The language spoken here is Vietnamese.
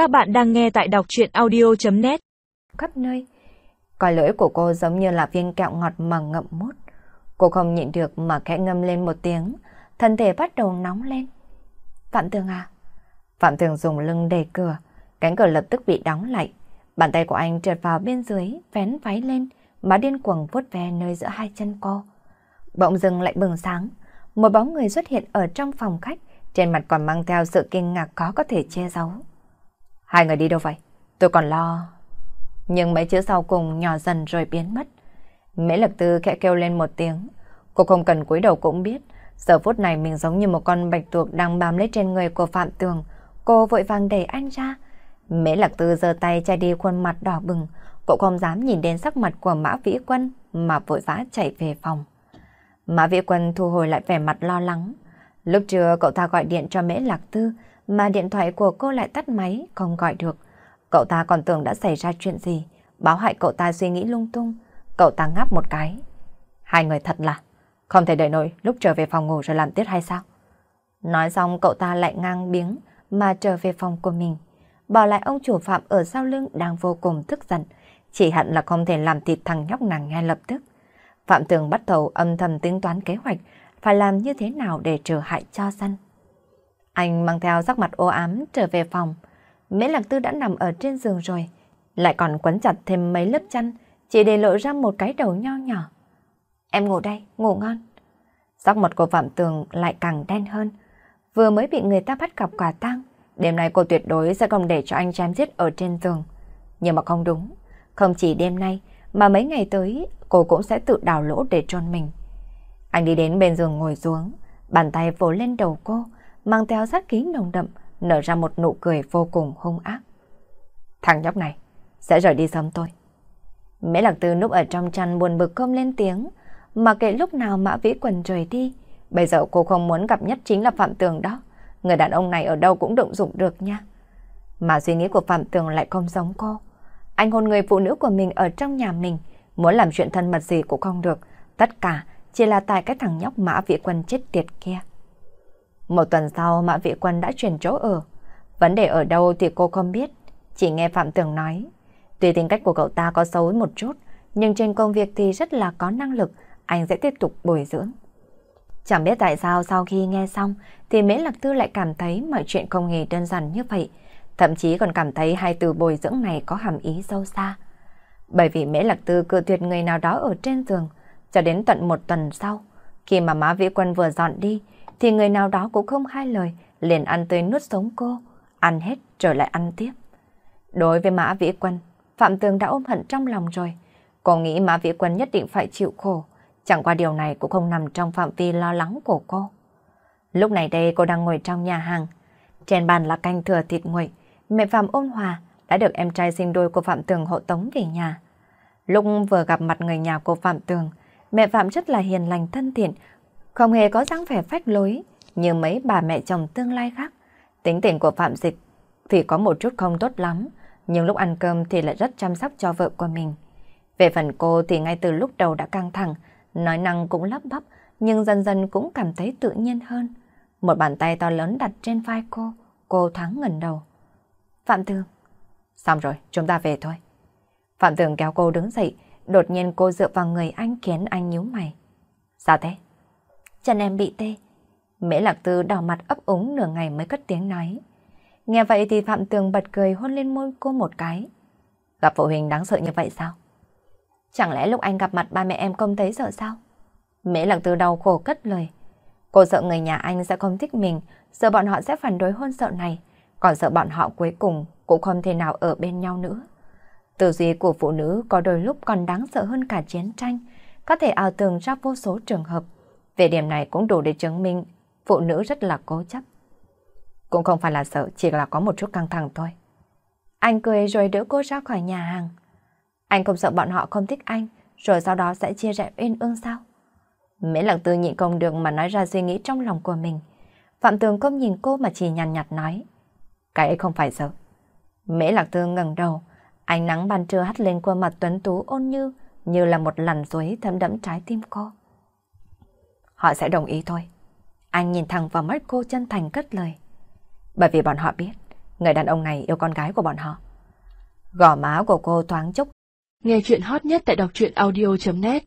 Các bạn đang nghe tại đọc chuyện audio.net Khắp nơi, coi lưỡi của cô giống như là viên kẹo ngọt mà ngậm mút. Cô không nhịn được mà khẽ ngâm lên một tiếng, thân thể bắt đầu nóng lên. Phạm Tường à? Phạm Tường dùng lưng đẩy cửa, cánh cửa lập tức bị đóng lại. Bàn tay của anh trượt vào bên dưới, vén váy lên, má điên cuồng vuốt ve nơi giữa hai chân cô. Bỗng dưng lại bừng sáng, một bóng người xuất hiện ở trong phòng khách, trên mặt còn mang theo sự kinh ngạc khó có thể che giấu. Hai người đi đâu vậy? Tôi còn lo... Nhưng mấy chữ sau cùng nhỏ dần rồi biến mất. Mễ lập tư khẽ kêu lên một tiếng. Cô không cần cúi đầu cũng biết. Giờ phút này mình giống như một con bạch tuộc đang bám lấy trên người của Phạm Tường. Cô vội vàng đẩy anh ra. Mễ lạc tư giơ tay che đi khuôn mặt đỏ bừng. Cô không dám nhìn đến sắc mặt của Mã Vĩ Quân mà vội vã chạy về phòng. Mã Vĩ Quân thu hồi lại vẻ mặt lo lắng. Lúc trưa cậu ta gọi điện cho Mễ Lạc Tư mà điện thoại của cô lại tắt máy, không gọi được. Cậu ta còn tưởng đã xảy ra chuyện gì, báo hại cậu ta suy nghĩ lung tung. Cậu ta ngáp một cái. Hai người thật là, không thể đợi nổi lúc trở về phòng ngủ rồi làm tiết hay sao? Nói xong cậu ta lại ngang biếng mà trở về phòng của mình. Bỏ lại ông chủ phạm ở sau lưng đang vô cùng tức giận. Chỉ hận là không thể làm thịt thằng nhóc nàng ngay lập tức. Phạm Tường bắt đầu âm thầm tính toán kế hoạch phải làm như thế nào để trừ hại cho dân. Anh mang theo sắc mặt ô ám trở về phòng. Mễ Lạc Tư đã nằm ở trên giường rồi, lại còn quấn chặt thêm mấy lớp chăn, chỉ để lộ ra một cái đầu nho nhỏ. Em ngủ đây, ngủ ngon. Sắc mặt của Phạm Tường lại càng đen hơn. Vừa mới bị người ta bắt gặp quả tang, đêm nay cô tuyệt đối sẽ không để cho anh chém giết ở trên giường. Nhưng mà không đúng, không chỉ đêm nay, mà mấy ngày tới cô cũng sẽ tự đào lỗ để trôn mình. Anh đi đến bên giường ngồi xuống, bàn tay vỗ lên đầu cô, mang theo sát khí nồng đậm, nở ra một nụ cười vô cùng hung ác. Thằng nhóc này sẽ rời đi sớm tôi. Mễ Lạc Tư núp ở trong chăn buồn bực không lên tiếng, mà kệ lúc nào Mã Vĩ Quần rời đi. Bây giờ cô không muốn gặp nhất chính là Phạm Tường đó. Người đàn ông này ở đâu cũng động dụng được nha. Mà suy nghĩ của Phạm Tường lại không giống cô. Anh hôn người phụ nữ của mình ở trong nhà mình, muốn làm chuyện thân mật gì cũng không được. Tất cả chỉ là tại cái thằng nhóc Mã Vĩ quần chết tiệt kia. Một tuần sau Mã Vĩ Quân đã chuyển chỗ ở. Vấn đề ở đâu thì cô không biết, chỉ nghe Phạm Tường nói. Tuy tính cách của cậu ta có xấu một chút, nhưng trên công việc thì rất là có năng lực, anh sẽ tiếp tục bồi dưỡng. Chẳng biết tại sao sau khi nghe xong thì Mễ Lạc Tư lại cảm thấy mọi chuyện không hề đơn giản như vậy, thậm chí còn cảm thấy hai từ bồi dưỡng này có hàm ý sâu xa. Bởi vì Mễ Lạc Tư cự tuyệt người nào đó ở trên giường, cho đến tận một tuần sau, khi mà mã Vĩ Quân vừa dọn đi, thì người nào đó cũng không hai lời, liền ăn tươi nuốt sống cô, ăn hết trở lại ăn tiếp. Đối với Mã Vĩ Quân, Phạm Tường đã ôm hận trong lòng rồi. Cô nghĩ Mã Vĩ Quân nhất định phải chịu khổ, chẳng qua điều này cũng không nằm trong phạm vi lo lắng của cô. Lúc này đây cô đang ngồi trong nhà hàng. Trên bàn là canh thừa thịt nguội, mẹ Phạm ôn hòa đã được em trai sinh đôi của Phạm Tường hộ tống về nhà. Lúc vừa gặp mặt người nhà của Phạm Tường, mẹ Phạm rất là hiền lành thân thiện, không hề có dáng vẻ phách lối như mấy bà mẹ chồng tương lai khác. Tính tình của Phạm Dịch thì có một chút không tốt lắm, nhưng lúc ăn cơm thì lại rất chăm sóc cho vợ của mình. Về phần cô thì ngay từ lúc đầu đã căng thẳng, nói năng cũng lắp bắp, nhưng dần dần cũng cảm thấy tự nhiên hơn. Một bàn tay to lớn đặt trên vai cô, cô thoáng ngẩn đầu. Phạm Tường. Xong rồi, chúng ta về thôi. Phạm Tường kéo cô đứng dậy, đột nhiên cô dựa vào người anh khiến anh nhíu mày. Sao thế? Chân em bị tê. Mễ Lạc Tư đỏ mặt ấp úng nửa ngày mới cất tiếng nói. Nghe vậy thì Phạm Tường bật cười hôn lên môi cô một cái. Gặp phụ huynh đáng sợ như vậy sao? Chẳng lẽ lúc anh gặp mặt ba mẹ em không thấy sợ sao? Mễ Lạc Tư đau khổ cất lời. Cô sợ người nhà anh sẽ không thích mình, sợ bọn họ sẽ phản đối hôn sợ này, còn sợ bọn họ cuối cùng cũng không thể nào ở bên nhau nữa. Tư duy của phụ nữ có đôi lúc còn đáng sợ hơn cả chiến tranh, có thể ảo tưởng ra vô số trường hợp. Về điểm này cũng đủ để chứng minh phụ nữ rất là cố chấp. Cũng không phải là sợ, chỉ là có một chút căng thẳng thôi. Anh cười rồi đỡ cô ra khỏi nhà hàng. Anh không sợ bọn họ không thích anh, rồi sau đó sẽ chia rẽ uyên ương sao? Mễ lạc tư nhịn không được mà nói ra suy nghĩ trong lòng của mình. Phạm Tường không nhìn cô mà chỉ nhàn nhạt nói. Cái ấy không phải sợ. Mễ lạc tư ngẩng đầu, ánh nắng ban trưa hắt lên khuôn mặt tuấn tú ôn như, như là một làn suối thấm đẫm trái tim cô. Họ sẽ đồng ý thôi. Anh nhìn thẳng vào mắt cô chân thành cất lời. Bởi vì bọn họ biết, người đàn ông này yêu con gái của bọn họ. Gò má của cô thoáng chốc. Nghe chuyện hot nhất tại đọc truyện audio.net